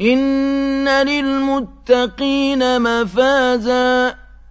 إِنَّ لِلْمُتَّقِينَ مَفَازًا